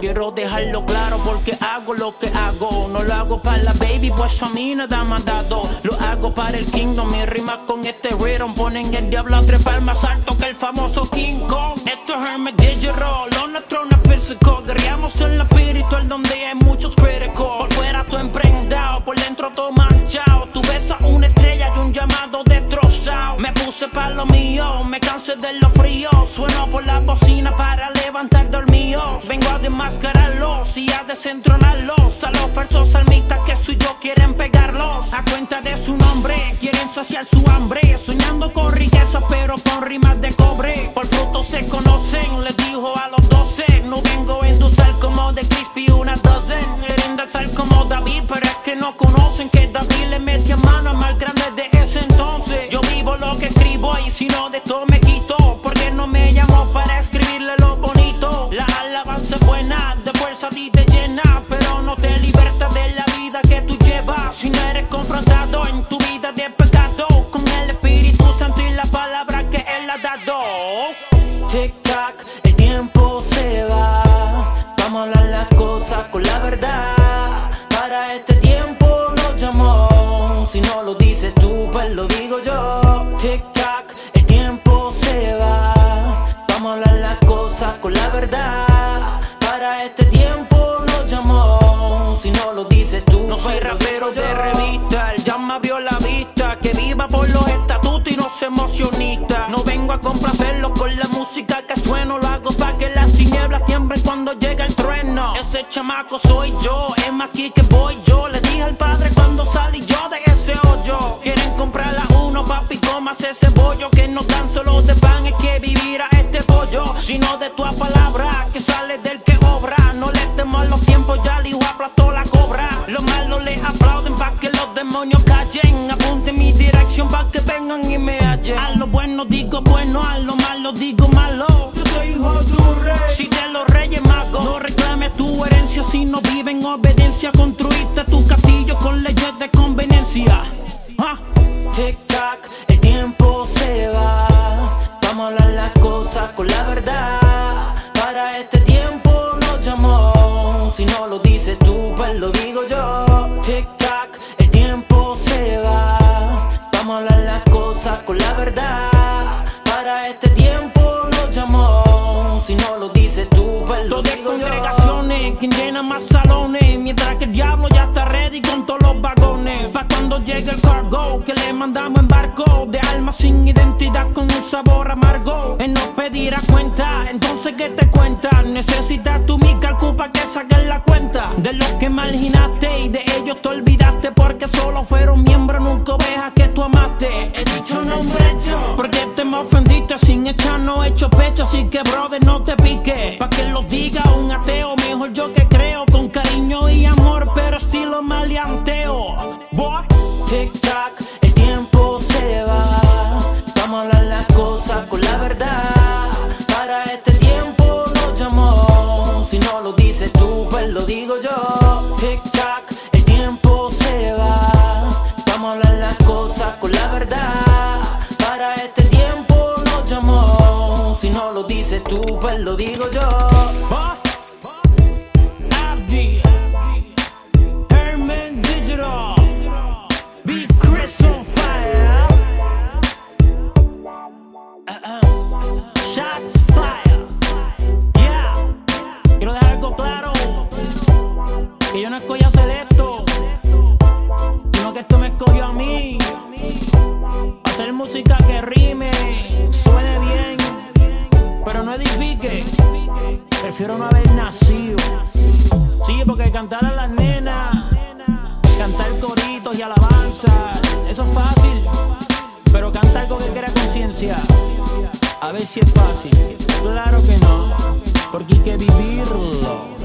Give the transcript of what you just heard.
Quiero dejarlo claro porque hago lo que hago. No lo hago para la baby, pues a mí nada me ha dado. Lo hago para el kingdom. Mi rima con este rhythm ponen el diablo a trepar más alto que el famoso King Kong. Esto es Hermes Digital, lo nuestro no es físico. En el me cansé de lo frío. Sueno por la bocina para levantar dormidos. Vengo a desmascararlos y a desentronarlos. A los falsos salmistas que soy yo quieren pegarlos. A cuenta de su nombre, quieren saciar su hambre. Soñando con riqueza, pero con rimas de cobre. Por frutos se conocen, les dijo a los doce. No vengo Si no lo dices tú, pues lo digo yo. Tic tac, el tiempo se va. Vamos a hablar las cosas con la verdad. Para este tiempo nos llamó. Si no lo dices tú, no soy rapero de revista. Ya me abrió la vista. Que viva por los estatutos y no se emocionista. No vengo a complacerlo con la música que sueno. Lo hago para que las tinieblas tiemblen cuando llega el trueno. Ese chamaco soy yo, es más aquí que voy yo. Le dije al padre cuando salí yo comas ese bollo. Que no tan solo de pan, es que vivir a este pollo. Sino de tu palabra que sale del que obra. No le temo a los tiempos, ya hijo aplastó la cobra. Los malos le aplauden pa' que los demonios callen. Apunte mi dirección pa' que vengan y me hallen. A lo bueno digo bueno, a lo malo digo malo. Yo soy hijo de un rey. Si de los reyes magos, no reclames tu herencia si no vive en obediencia. Construiste tu castillo con leyes de conveniencia. Ah. Tic tac, el tiempo se va. Vamos a hablar las cosas con la verdad. Para este tiempo nos llamó. Si no lo dices tú, pues lo digo yo. Tic tac, el tiempo se va. Vamos a hablar las cosas con la verdad. Para este tiempo nos llamó. Si no lo dices tú, pues lo digo yo. congregaciones, quien llena más salones. Mientras que el diablo ya está ready con todos los vagones. Cuando llegue el cargo que le mandamos en barco. De alma sin identidad con un sabor amargo. Él no pedirá cuenta, entonces ¿qué te cuenta? Necesitas tu mi calcu pa' que saques la cuenta. De los que marginaste y de ellos te olvidaste. Porque solo fueron Tic tac, el tiempo se va. Vamos a hablar las cosas con la verdad. Para este tiempo nos llamó. Si no lo dices tú, pues lo digo yo. Abdi, Herman Digital, No escogí a hacer esto. Sino que esto me escogió a mí. Hacer música que rime, suene bien, pero no edifique. Prefiero no haber nacido. Sí, porque cantar a las nenas, cantar coritos y alabanza, eso es fácil. Pero canta algo que crea conciencia. A ver si es fácil. Claro que no. Porque hay que vivirlo.